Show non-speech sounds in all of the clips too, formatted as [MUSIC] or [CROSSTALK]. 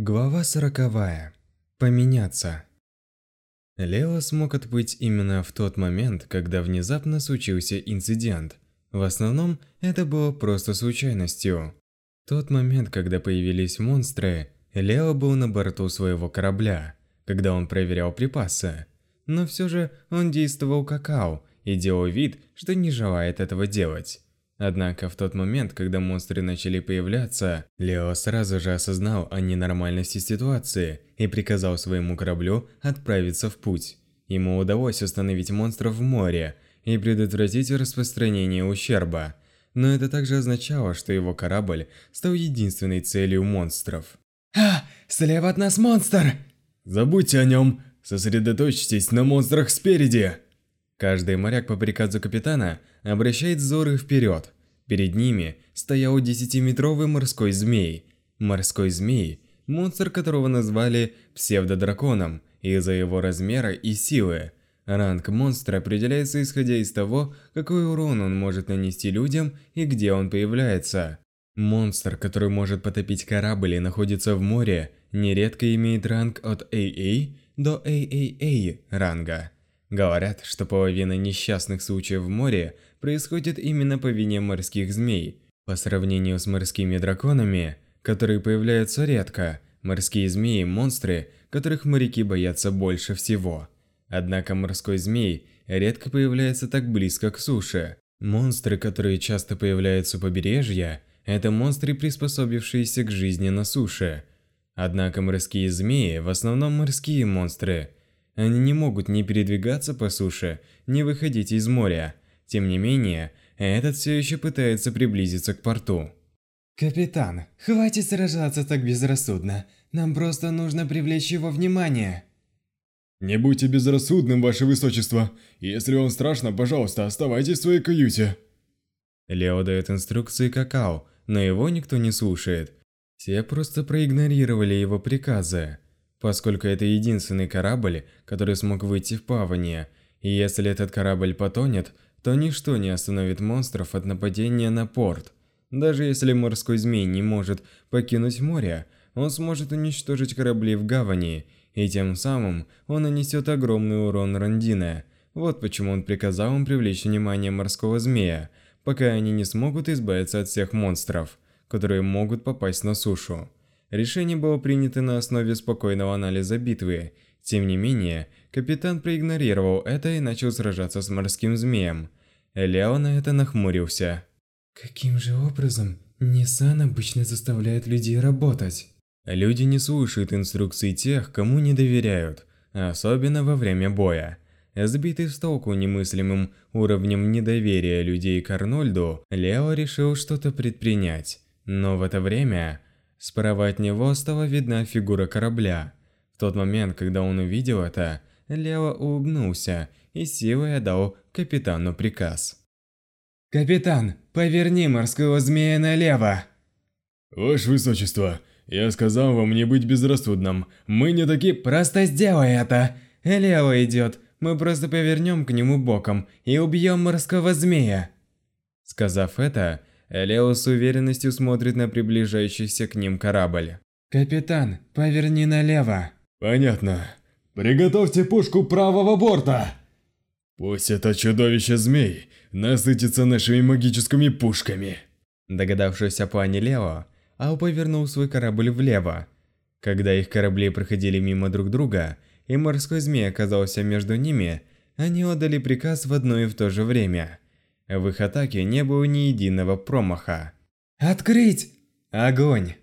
Глава сороковая. Поменяться. Лео смог отплыть именно в тот момент, когда внезапно случился инцидент. В основном, это было просто случайностью. Тот момент, когда появились монстры, Лео был на борту своего корабля, когда он проверял припасы. Но все же он действовал какао и делал вид, что не желает этого делать. Однако в тот момент, когда монстры начали появляться, Лео сразу же осознал о ненормальности ситуации и приказал своему кораблю отправиться в путь. Ему удалось установить монстров в море и предотвратить распространение ущерба, но это также означало, что его корабль стал единственной целью монстров. «А, слева от нас монстр!» «Забудьте о нем! Сосредоточьтесь на монстрах спереди!» Каждый моряк по приказу капитана обращает взоры вперед. Перед ними стоял десятиметровый морской змей. Морской змей – монстр, которого назвали псевдодраконом из-за его размера и силы. Ранг монстра определяется исходя из того, какой урон он может нанести людям и где он появляется. Монстр, который может потопить корабль и находится в море, нередко имеет ранг от AA до AAA ранга. Говорят, что половина несчастных случаев в море происходит именно по вине морских змей. По сравнению с морскими драконами, которые появляются редко, морские змеи – монстры, которых моряки боятся больше всего. Однако морской змей редко появляется так близко к суше. Монстры, которые часто появляются у побережья, это монстры, приспособившиеся к жизни на суше. Однако морские змеи в основном морские монстры – они не могут ни передвигаться по суше, ни выходить из моря. Тем не менее, этот все еще пытается приблизиться к порту. «Капитан, хватит сражаться так безрассудно. Нам просто нужно привлечь его внимание». «Не будьте безрассудным, ваше высочество. Если вам страшно, пожалуйста, оставайтесь в своей каюте». Лео дает инструкции какао, но его никто не слушает. Все просто проигнорировали его приказы поскольку это единственный корабль, который смог выйти в плавание, и если этот корабль потонет, то ничто не остановит монстров от нападения на порт. Даже если морской змей не может покинуть море, он сможет уничтожить корабли в гавани, и тем самым он нанесет огромный урон Рандине. Вот почему он приказал им привлечь внимание морского змея, пока они не смогут избавиться от всех монстров, которые могут попасть на сушу. Решение было принято на основе спокойного анализа битвы. Тем не менее, капитан проигнорировал это и начал сражаться с морским змеем. Лео на это нахмурился. Каким же образом Ниссан обычно заставляет людей работать? Люди не слушают инструкций тех, кому не доверяют, особенно во время боя. Сбитый с толку немыслимым уровнем недоверия людей к Арнольду, Лео решил что-то предпринять. Но в это время Справа от него стала видна фигура корабля. В тот момент, когда он увидел это, Лео улыбнулся и силой отдал капитану приказ. «Капитан, поверни морского змея налево!» «Ваше Высочество, я сказал вам не быть безрассудным. Мы не такие...» «Просто сделай это! Лео идет. Мы просто повернем к нему боком и убьем морского змея!» Сказав это, Лео с уверенностью смотрит на приближающийся к ним корабль. «Капитан, поверни налево!» «Понятно. Приготовьте пушку правого борта!» «Пусть это чудовище-змей насытится нашими магическими пушками!» Догадавшись о плане Лео, Ау повернул свой корабль влево. Когда их корабли проходили мимо друг друга, и морской змей оказался между ними, они отдали приказ в одно и в то же время – в их атаке не было ни единого промаха. «Открыть! Огонь!»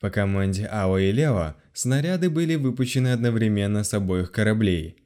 По команде Ао и Лео снаряды были выпущены одновременно с обоих кораблей.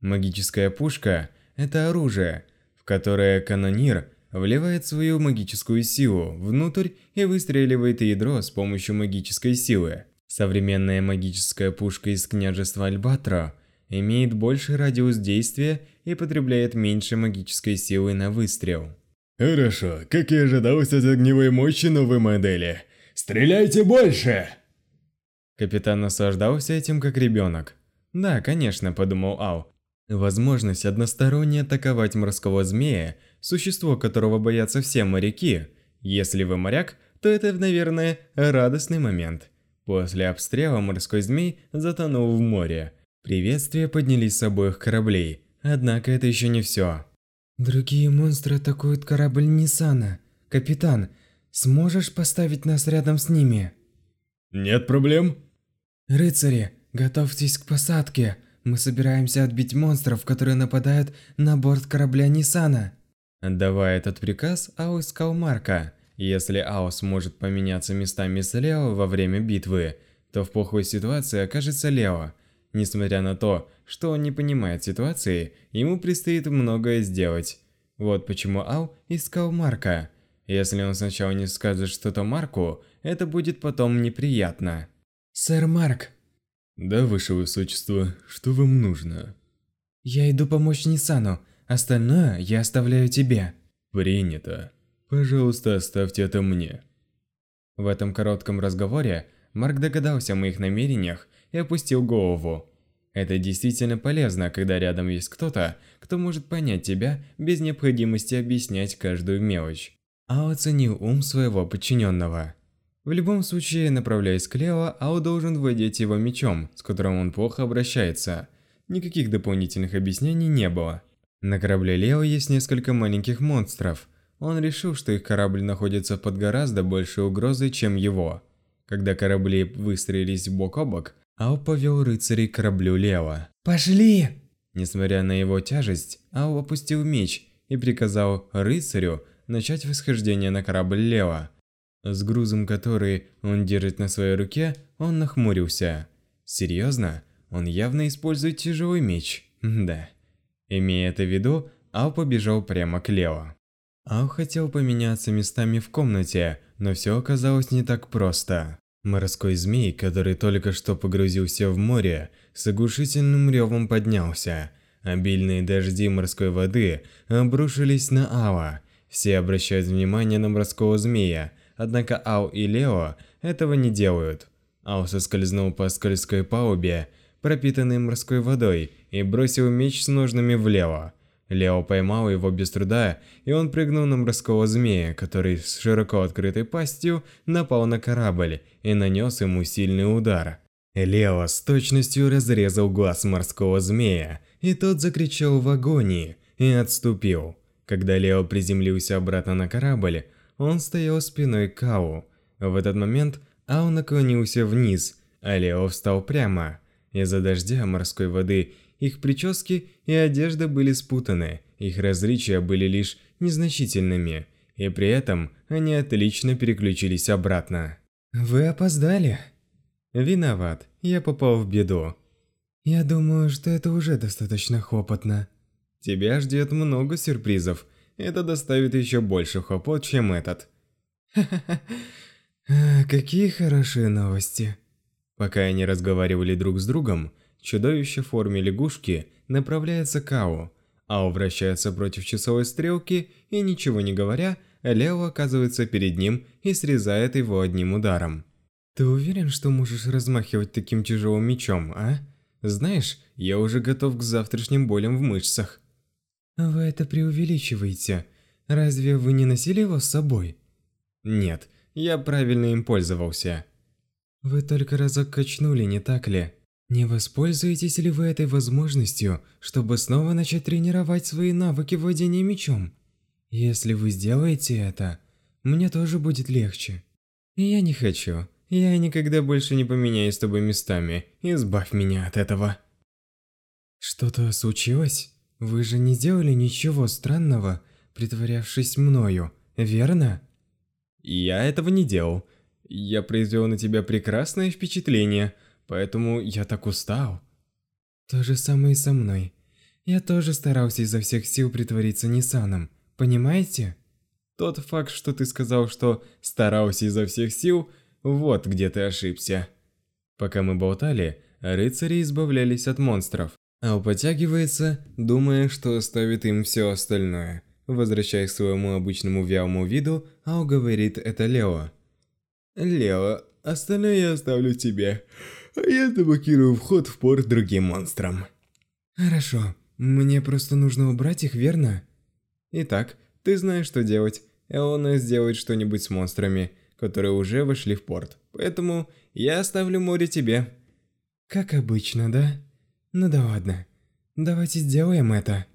Магическая пушка – это оружие, в которое канонир вливает свою магическую силу внутрь и выстреливает ядро с помощью магической силы. Современная магическая пушка из княжества Альбатро имеет больший радиус действия и потребляет меньше магической силы на выстрел. Хорошо, как и ожидалось от огневой мощи новой модели. Стреляйте больше! Капитан наслаждался этим как ребенок. Да, конечно, подумал Ау. Возможность односторонне атаковать морского змея, существо которого боятся все моряки. Если вы моряк, то это, наверное, радостный момент. После обстрела морской змей затонул в море. Приветствия поднялись с обоих кораблей, однако это еще не все. Другие монстры атакуют корабль Ниссана. Капитан, сможешь поставить нас рядом с ними? Нет проблем. Рыцари, готовьтесь к посадке. Мы собираемся отбить монстров, которые нападают на борт корабля Ниссана. Отдавая этот приказ, Ао искал Марка. Если Ао сможет поменяться местами с Лео во время битвы, то в плохой ситуации окажется Лео. Несмотря на то, что он не понимает ситуации, ему предстоит многое сделать. Вот почему Ау искал Марка. Если он сначала не скажет что-то Марку, это будет потом неприятно. Сэр Марк. Да, ваше высочество, что вам нужно? Я иду помочь Нисану, остальное я оставляю тебе. Принято. Пожалуйста, оставьте это мне. В этом коротком разговоре Марк догадался о моих намерениях и опустил голову. Это действительно полезно, когда рядом есть кто-то, кто может понять тебя без необходимости объяснять каждую мелочь. Ао оценил ум своего подчиненного. В любом случае, направляясь к Лео, Ао должен владеть его мечом, с которым он плохо обращается. Никаких дополнительных объяснений не было. На корабле Лео есть несколько маленьких монстров. Он решил, что их корабль находится под гораздо большей угрозой, чем его. Когда корабли выстроились бок о бок, Ао повел рыцарей к кораблю Лео. Пошли! Несмотря на его тяжесть, Ао опустил меч и приказал рыцарю начать восхождение на корабль Лео. С грузом, который он держит на своей руке, он нахмурился. Серьезно? Он явно использует тяжелый меч. Да. Имея это в виду, Ао побежал прямо к Лео. Ао хотел поменяться местами в комнате, но все оказалось не так просто. Морской змей, который только что погрузился в море, с оглушительным ревом поднялся. Обильные дожди морской воды обрушились на Ао. Все обращают внимание на морского змея, однако Ао и Лео этого не делают. Ао соскользнул по скользкой палубе, пропитанной морской водой, и бросил меч с ножными в Лео. Поймал его без труда, и он прыгнул на морского змея, который с широко открытой пастью напал на корабль и нанес ему сильный удар. Лео с точностью разрезал глаз морского змея, и тот закричал в агонии и отступил. Когда Лео приземлился обратно на корабль, он стоял спиной к Ау. В этот момент Ау наклонился вниз, а Лео встал прямо. Из-за дождя морской воды их прически и одежда были спутаны, их различия были лишь незначительными, и при этом они отлично переключились обратно. Вы опоздали. Виноват, я попал в беду. Я думаю, что это уже достаточно хлопотно. Тебя ждет много сюрпризов. Это доставит еще больше хлопот, чем этот. [LAUGHS] А, какие хорошие новости. Пока они разговаривали друг с другом, Чудовище в форме лягушки направляется к Ау. Ау вращается против часовой стрелки и, ничего не говоря, Лео оказывается перед ним и срезает его одним ударом. «Ты уверен, что можешь размахивать таким тяжелым мечом, а? Знаешь, я уже готов к завтрашним болям в мышцах». «Вы это преувеличиваете. Разве вы не носили его с собой?» «Нет, я правильно им пользовался». «Вы только разок качнули, не так ли?» Не воспользуетесь ли вы этой возможностью, чтобы снова начать тренировать свои навыки владения мечом? Если вы сделаете это, мне тоже будет легче. Я не хочу. Я никогда больше не поменяюсь с тобой местами. Избавь меня от этого. Что-то случилось? Вы же не делали ничего странного, притворявшись мною, верно? Я этого не делал. Я произвел на тебя прекрасное впечатление – поэтому я так устал. То же самое и со мной. Я тоже старался изо всех сил притвориться Ниссаном, понимаете? Тот факт, что ты сказал, что старался изо всех сил, вот где ты ошибся. Пока мы болтали, рыцари избавлялись от монстров. Ау подтягивается, думая, что оставит им все остальное. Возвращаясь к своему обычному вялому виду, Ау говорит это Лео. «Лео, остальное я оставлю тебе а я заблокирую вход в порт другим монстрам. Хорошо, мне просто нужно убрать их, верно? Итак, ты знаешь, что делать. Эона сделает что-нибудь с монстрами, которые уже вошли в порт. Поэтому Я оставлю море тебе. Как обычно, да? Ну да ладно. Давайте сделаем это.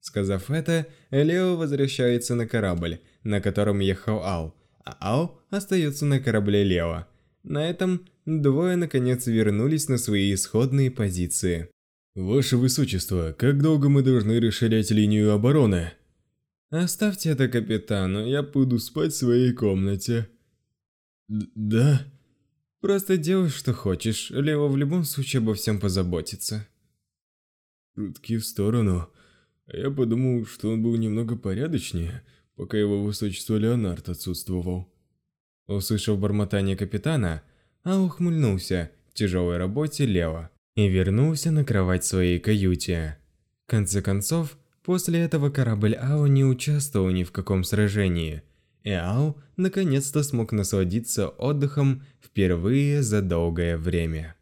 Сказав это, Лео возвращается на корабль, на котором ехал Ал, а Ал остается на корабле Лео. На этом двое наконец вернулись на свои исходные позиции. Ваше Высочество, как долго мы должны расширять линию обороны? Оставьте это капитану, я буду спать в своей комнате. Д да? Просто делай, что хочешь, Лео в любом случае обо всем позаботится. Шутки в сторону. Я подумал, что он был немного порядочнее, пока его высочество Леонард отсутствовал. Услышав бормотание капитана, а ухмыльнулся в тяжелой работе Лео и вернулся на кровать своей каюте. В конце концов, после этого корабль Ао не участвовал ни в каком сражении, и Ао наконец-то смог насладиться отдыхом впервые за долгое время.